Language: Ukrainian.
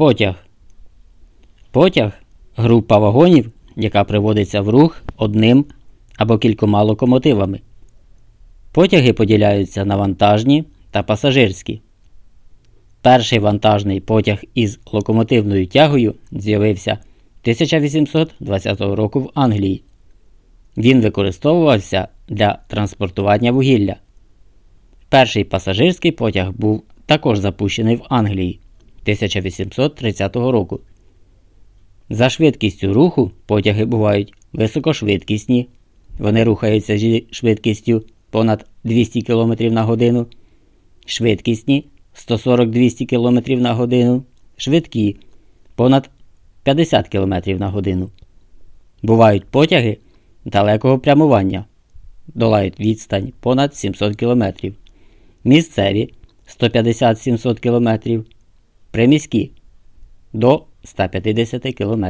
Потяг. Потяг група вагонів, яка приводиться в рух одним або кількома локомотивами. Потяги поділяються на вантажні та пасажирські. Перший вантажний потяг із локомотивною тягою з'явився 1820 року в Англії. Він використовувався для транспортування вугілля. Перший пасажирський потяг був також запущений в Англії 1830 року. За швидкістю руху потяги бувають високошвидкісні, вони рухаються зі швидкістю понад 200 км на годину, швидкісні 140-200 км на годину, швидкі понад 50 км на годину. Бувають потяги далекого прямування, долають відстань понад 700 км, місцеві 150-700 км, приміські до 150 км.